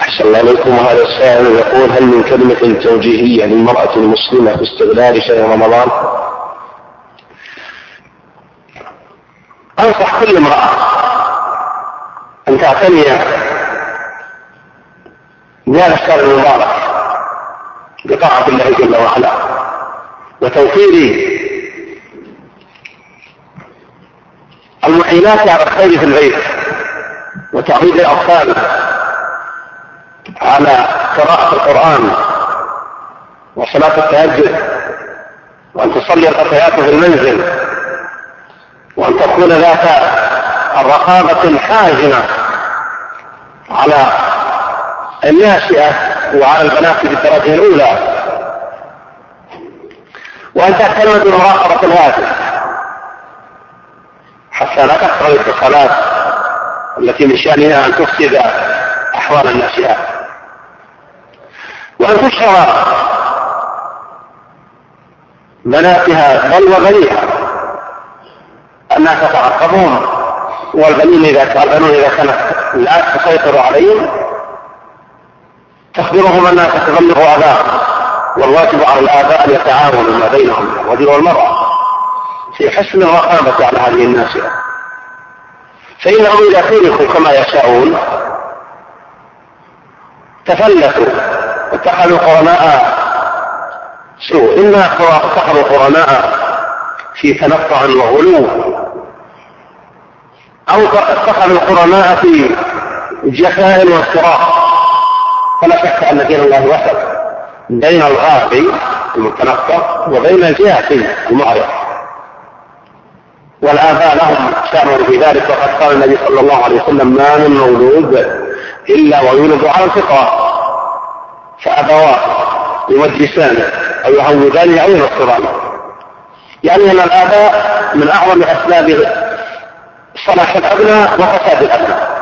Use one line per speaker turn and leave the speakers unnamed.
أحسن الله عليكم وهذا السائل يقول هل من كلمة توجيهية للمرأة المسلمة في استغلال شهر رمضان؟ أنصح كل امرأة أن تعتني بهذا الشهر المبارك بطاعة الله جل وعلا وتوفير المعينات على الخير في البيت وتعويد الأطفال على قراءة القرآن وصلاة التهجد وأن تصلي الفتيات في المنزل وأن تكون ذات الرقابة حازمة على الناشئة وعلى البنات في الدرجة الأولى. وأن تهتم بمراقبة الهاتف حتى لا تقرأ الاتصالات التي من شأنها أن تفسد أحوال الناشئات وأن تشهر بناتها بل وبنيها. الناس تتعقبون والبنين إذا البنون إذا كانت لا تسيطر عليهم تخبرهم أنها تتبلغ آباء والواجب على الآباء أن يتعاونوا ما بينهم الرجل والمرأة في حسن الرقابة على هذه الناشئة فإنهم إذا تركوا كما يشاءون. تفلتوا واتخذوا قرناء سوء. إما اتخذوا قرناء في تنطع وغلو. أو اتخذوا قرناء في جفاء وافتراء. فلا شك أن دين الله وسط بين الغافي المتنطع وبين الجهة المعرض والآباء لهم شأن في ذلك وقد قال النبي صلى الله عليه وسلم ما من مولود إلا ويولد على الفطرة. فأبواه يمجسانه أو يهودانه أو ينصرانه يعني أن الآباء من أعظم أسباب صلاح الأبناء وفساد الأبناء.